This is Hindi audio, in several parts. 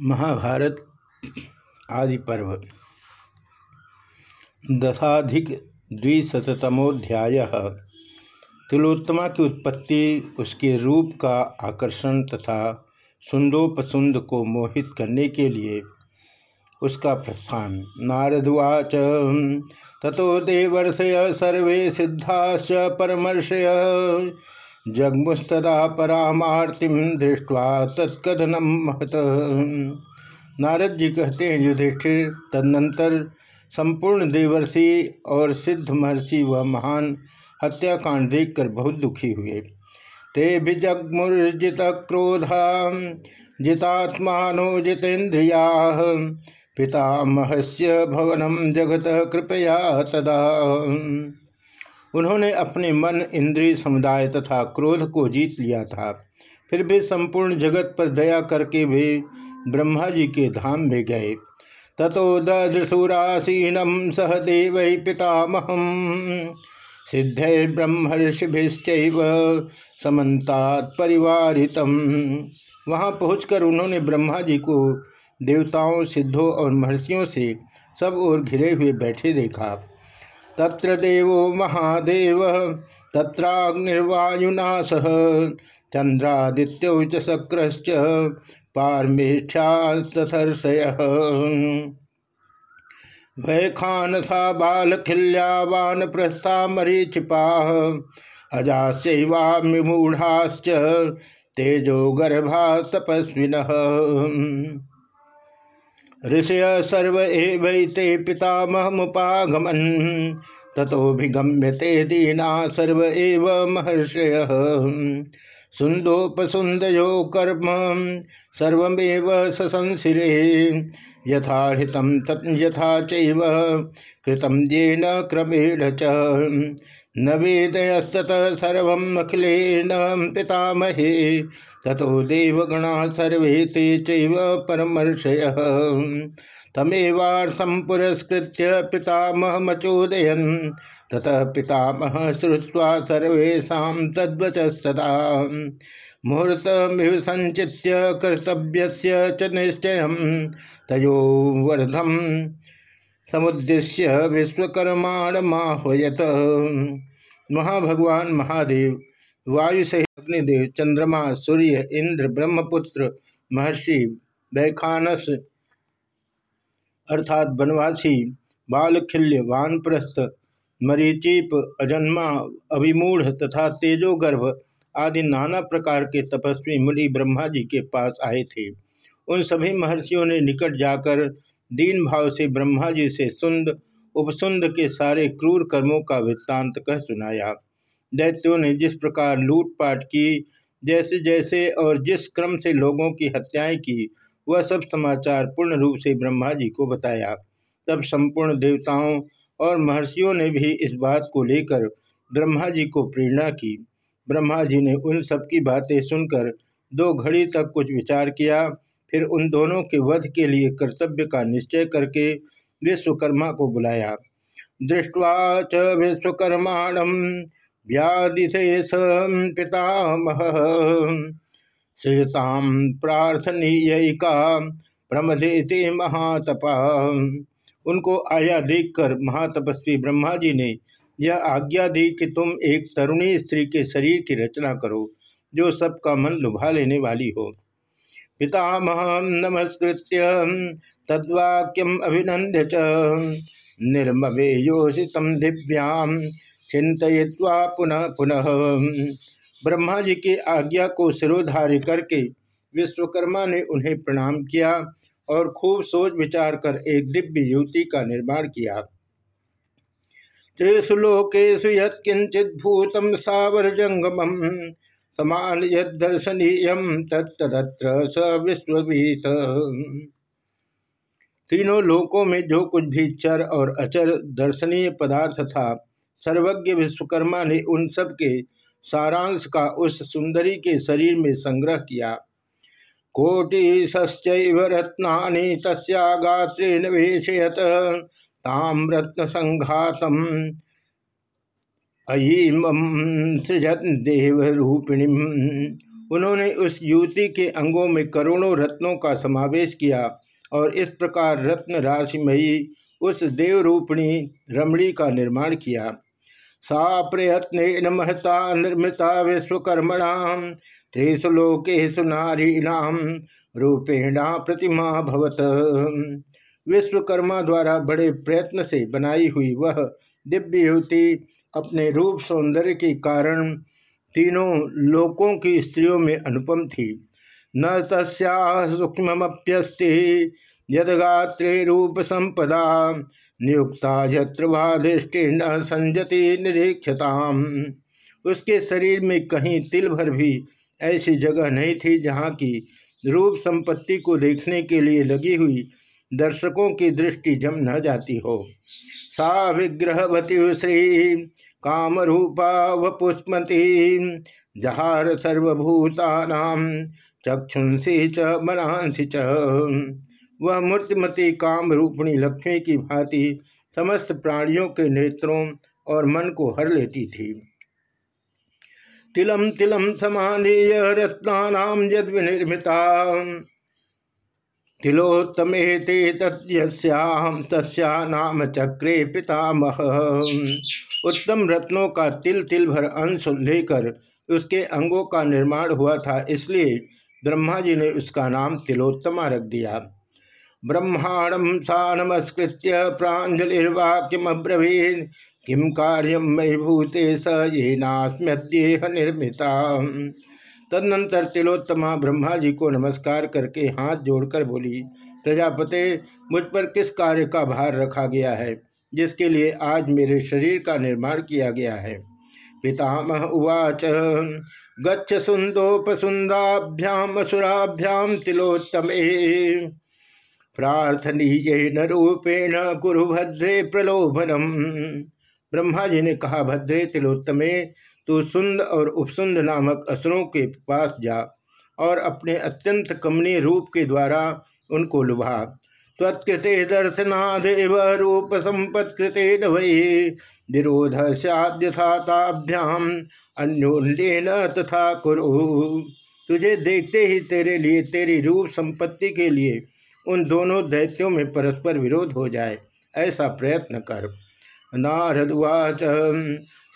महाभारत आदि पर्व। दशाधिक द्विशतमोध्याय तिलोत्तमा की उत्पत्ति, उसके रूप का आकर्षण तथा सुंदोपसुंद को मोहित करने के लिए उसका प्रस्थान। नारदवाच तथो देवर्षय सर्वे सिद्धाश्च परमर्षय। जगमुस्तदा परामार्तिम दृष्टवा तत्कथनम महत। नारद जी कहते हैं, युधिष्ठिर, तदनंतर संपूर्ण देवर्षि और सिद्ध महर्षि व महान हत्याकांड देखकर बहुत दुखी हुए। ते भी जगमुर्जित क्रोधा, जितात्मानो जितेन्द्रिया पितामहस्य भवनम जगत कृपया तदा। उन्होंने अपने मन इंद्रिय समुदाय तथा क्रोध को जीत लिया था। फिर भी संपूर्ण जगत पर दया करके वे ब्रह्मा जी के धाम में गए। ततो दृशुरासीनम सह देव सिद्धै ब्रह्मर्षिभिश्च समन्तात परिवारितम। वहाँ पहुंचकर उन्होंने ब्रह्मा जी को देवताओं, सिद्धों और महर्षियों से सब ओर घिरे हुए बैठे देखा। तत्र देवो महादेव, तत्राग्निर्वायुना सह। चंद्रादित्य च शक्रश्च पारमेष्ठ्यास्तथर्षय वैखानसा बालखिल्यावान प्रस्था मरीचिपा अजास्यवामिमूढ़ाश्च तेजो गर्भा तपस्विन ऋषय सर्व एवैते पितामह मुपागमन तथोभिगम्य दीना सर्व एव महर्षय। सुंदोपसुंदयो कर्म, सर्वमेव ससंसिरे यथा हितम यथा चैव कृतम येन क्रमेण च। न वेदयस्तत सर्वमखिलेन पितामहे, ततो देवगणा सर्वे ते चैव परमर्षय। तमेवार्थम पुरस्कृत पितामहमचोदयन ततः पितामह श्रुवा सर्वेशा तद्वचस्तदा। मुहूर्तमिव संचित्य कर्तव्य च निश्चय तयो वर्धम समुद्देश्य विश्वकर्माण माहयत महाभगवान महादेव वायु सहित अग्निदेव, चंद्रमा, सूर्य, इंद्र, ब्रह्मपुत्र, महर्षि वैखानस अर्थात बनवासी बालखिल्य, वानप्रस्थ, मरीचीप, अजन्मा, अभिमूढ़ तथा तेजोगर्भ आदि नाना प्रकार के तपस्वी मुनि ब्रह्मा जी के पास आए थे। उन सभी महर्षियों ने निकट जाकर दीन भाव से ब्रह्मा जी से सुंद, उपसुंद के सारे क्रूर कर्मों का वृत्तांत कह सुनाया। दैत्यों ने जिस प्रकार लूटपाट की, जैसे जैसे और जिस क्रम से लोगों की हत्याएँ की, वह सब समाचार पूर्ण रूप से ब्रह्मा जी को बताया। तब संपूर्ण देवताओं और महर्षियों ने भी इस बात को लेकर ब्रह्मा जी को प्रेरणा की। ब्रह्मा जी ने उन सब की बातें सुनकर दो घड़ी तक कुछ विचार किया फिर उन दोनों के वध के लिए कर्तव्य का निश्चय करके विश्वकर्मा को बुलाया। दृष्टवा च विश्वकर्माणम व्याधिशेष पितामह। सृजताम प्रार्थनीयिका प्रमदेते महातपा। उनको आया देखकर महातपस्वी ब्रह्मा जी ने यह आज्ञा दी कि तुम एक तरुणी स्त्री के शरीर की रचना करो, जो सबका मन लुभा लेने वाली हो। पितामह नमस्कृत्य तद्वाक्यम अभिनंद्य च। निर्मवे योषित दिव्याम चिंतवा पुनः पुनः। ब्रह्मा जी की आज्ञा को सिरोधार्य करके विश्वकर्मा ने उन्हें प्रणाम किया और खूब सोच विचार कर एक दिव्य युवती का निर्माण किया। त्रिषु लोकेशु भूतम सावर जंगम समान यदर्शनीय तत्त्र स विश्ववीत तीनों लोकों में जो कुछ भी चर और अचर दर्शनीय पदार्थ था, सर्वज्ञ विश्वकर्मा ने उन सब के सारांश का उस सुंदरी के शरीर में संग्रह किया। कोटि सश्चैव रत्नानि तस्गात्रेण वेशयत ताम रत्न संघातम अयीम सृजत देव रूपिणी उन्होंने उस युवती के अंगों में करोड़ों रत्नों का समावेश किया और इस प्रकार रत्न राशिमयी उस देवरूपिणी रमणी का निर्माण किया। सा प्रयत्न महता निर्मता विश्वकर्मणाम त्रिशु लोकेशु नारीणाम रूपेणा प्रतिमा भवत। विश्वकर्मा द्वारा बड़े प्रयत्न से बनाई हुई वह दिव्य युवती अपने रूप सौंदर्य के कारण तीनों लोकों की स्त्रियों में अनुपम थी। न तस्या सूक्ष्मप्यस्ति यदगात्रे रूप संपदा, नियुक्ता यत्र दृष्टि न संजति निरीक्षताम। उसके शरीर में कहीं तिल भर भी ऐसी जगह नहीं थी जहाँ की रूप संपत्ति को देखने के लिए लगी हुई दर्शकों की दृष्टि जम न जाती हो। सा विग्रहवती श्री काम रूपा वपुष्मती जहार सर्वभूता चक्षुंसी च मनांसी च। वह मूर्तिमती काम रूपणी लक्ष्मी की भांति समस्त प्राणियों के नेत्रों और मन को हर लेती थी। तिलम तिलम समानीय रत्नानाम यद विनिर्मिता तिलोत्तमे ते तस्याम तस्या नाम चक्रे पितामह। उत्तम रत्नों का तिल तिल भर अंश लेकर उसके अंगों का निर्माण हुआ था, इसलिए ब्रह्मा जी ने उसका नाम तिलोत्तमा रख दिया। ब्रह्मांडम सा नमस्कृत्य प्राजलिर्वाक्यमब्रवीन किम कार्यम मई भूते स ये नास्म्यदेह निर्मिता तदनंतर तिलोत्तमा ब्रह्मा जी को नमस्कार करके हाथ जोड़कर बोली, प्रजापते, मुझ पर किस कार्य का भार रखा गया है, जिसके लिए आज मेरे शरीर का निर्माण किया गया है? पितामह उवाच, गच्छ सुंदोपसुंदाभ्याम असुराभ्याम तिलोत्तमे। प्रार्थनीय न रूपेण गुरु भद्रे प्रलोभनम। ब्रह्मा जी ने कहा, भद्रे तिलोत्तमे तू सुंद और उपसुंद नामक असुरों के पास जा और अपने अत्यंत कमनीय रूप के द्वारा उनको लुभा। त्वत्कृते दर्शनादेव रूप संपत्कृते वही विरोध सद्यथाभ्याम अन्योन्यन तथा कुरु। तुझे देखते ही तेरे लिए, तेरी रूप संपत्ति के लिए उन दोनों दैत्यों में परस्पर विरोध हो जाए, ऐसा प्रयत्न कर। नारदुवाच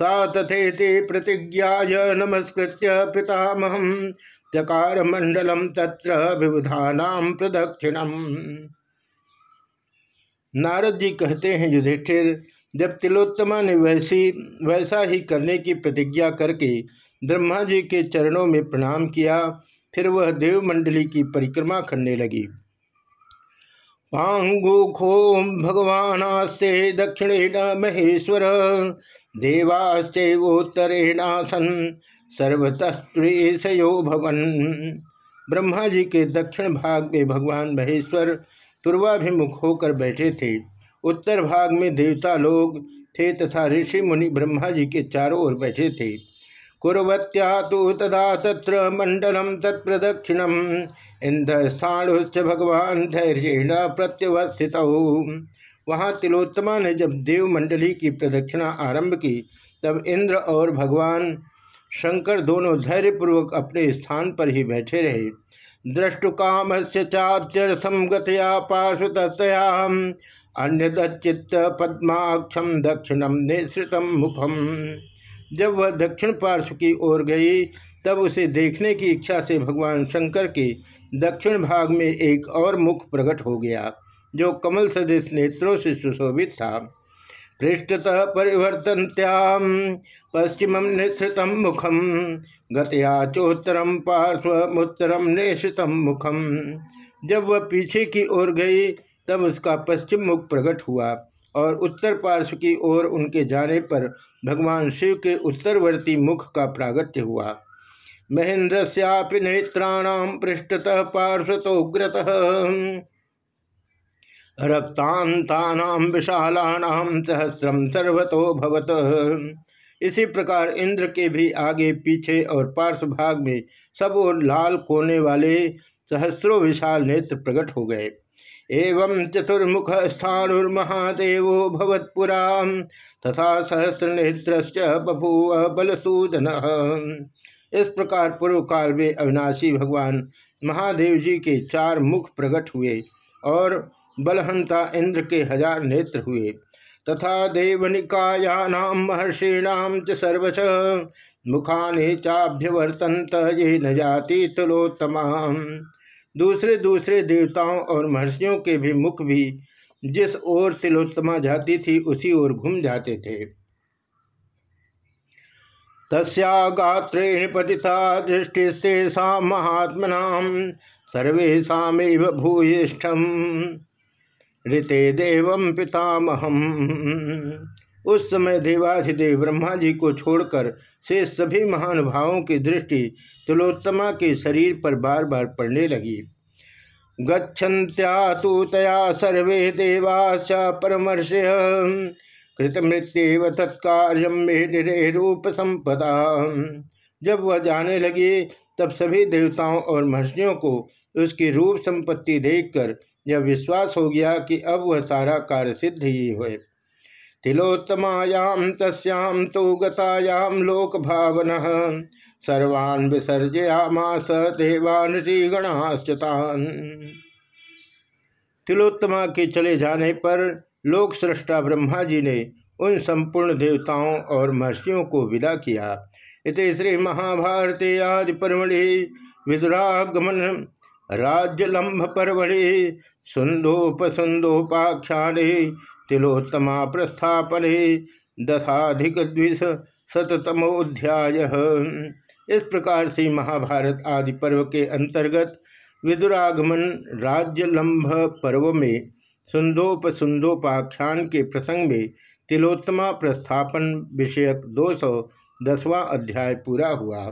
सा तथेति प्रतिज्ञा नमस्कृत पितामह चकार मंडलम तत्र विबुधानाम प्रदक्षिणम। नारद जी कहते हैं, युधिष्ठिर, जब तिलोत्तमा ने वैसी, वैसा ही करने की प्रतिज्ञा करके ब्रह्मा जी के चरणों में प्रणाम किया, फिर वह देवमंडली की परिक्रमा करने लगी। पांगुखो भगवानास्ते दक्षिणेन महेश्वर देवास्तेवोत्तरेणासन सर्वतस्त्रेशयो भवन। ब्रह्मा जी के दक्षिण भाग में भगवान महेश्वर पूर्वाभिमुख होकर बैठे थे। उत्तर भाग में देवता लोग थे तथा ऋषि मुनि ब्रह्मा जी के चारों ओर बैठे थे। कुरवत्या तो तदा तत्र मंडलम तत्प्रदक्षिणम इंद्रस्थाणुश्च भगवान धैर्य प्रत्यवस्थित। वहाँ तिलोत्तमा ने जब देव मंडली की प्रदक्षिणा आरंभ की, तब इंद्र और भगवान शंकर दोनों धैर्यपूर्वक अपने स्थान पर ही बैठे रहे। द्रष्टुकाम से चात्यर्थम गतया पार्श्वतया अन्य दच्चित पद्माक्षम दक्षिणम निश्रितम मुखम। जब वह दक्षिण पार्श्व की ओर गई, तब उसे देखने की इच्छा से भगवान शंकर के दक्षिण भाग में एक और मुख प्रकट हो गया, जो कमल सदृश नेत्रों से सुशोभित था। पृष्ठतः परिवर्तनत्याम पश्चिम निश्रित मुखम गतया चोत्तरम पार्श्वोत्तरम निश्रितम मुखम जब वह पीछे की ओर गई, तब उसका पश्चिम मुख प्रकट हुआ। और उत्तर पार्श्व की ओर उनके जाने पर भगवान शिव के उत्तरवर्ती मुख का प्रागट्य हुआ। महेंद्र श्यापि नेत्राणाम पृष्ठतः पार्श्वतोग्रत रक्तांतानाम विशालानाम सहस्रम सर्वतो भवत। इसी प्रकार इंद्र के भी आगे, पीछे और पार्श्व भाग में सब और लाल कोने वाले सहस्रों विशाल नेत्र प्रकट हो गए। एवं चतुर्मुख स्थाणुर्महादेव भवत्पुरा तथा सहस्र नेत्र बभूव बलसूदन। इस प्रकार पूर्व काल में अविनाशी भगवान महादेव जी के चार मुख प्रकट हुए और बलहंता इंद्र के हज़ार नेत्र हुए तथा देवनिकायानाम महर्षीणाम च सर्वश मुखाने चाभ्यवर्तंत ये न जाति तुलोत्तमा दूसरे दूसरे देवताओं और महर्षियों के भी मुख भी जिस ओर तिलोत्तमा जाती थी, उसी ओर घूम जाते थे। तस्या गात्रेण पतिता दृष्टिस्तेषा महात्मना सर्वेशा भूयिष्ठम। ऋते देव पितामहम। उस समय देवाधिदेव ब्रह्मा जी को छोड़कर से सभी महानुभावों की दृष्टि तिलोत्तमा के शरीर पर बार बार पड़ने लगी। गच्छन्त्या तो सर्वे देवाच परमर्श कृतमृत्यव तत्कार्य में रूप संपदा। जब वह जाने लगी, तब सभी देवताओं और महर्षियों को उसकी रूप संपत्ति देखकर यह विश्वास हो गया कि अब वह सारा कार्य सिद्ध ही हुए। तिलोत्तमायाम तस्याम तो गतायाम लोक भावन सर्वान् विसर्जयामास देवान गणाश्चतान तिलोत्तमा के चले जाने पर लोक सृष्टा ब्रह्मा जी ने उन संपूर्ण देवताओं और महर्षियों को विदा किया। इत श्री महाभारती आदि परमढ़ि विदुरागमन राज्यलंभ परमढ़ि सुंदोपसुंदोपाख्याने तिलोत्तमा प्रस्थापने दशाधिक द्विश शतमोध्याय इस प्रकार से महाभारत आदि पर्व के अंतर्गत विदुरागमन राज्यलंभ पर्व में सुंदोपसुंदोपाख्यान के प्रसंग में तिलोत्तमा प्रस्थापन विषयक दो सौ दसवां अध्याय पूरा हुआ।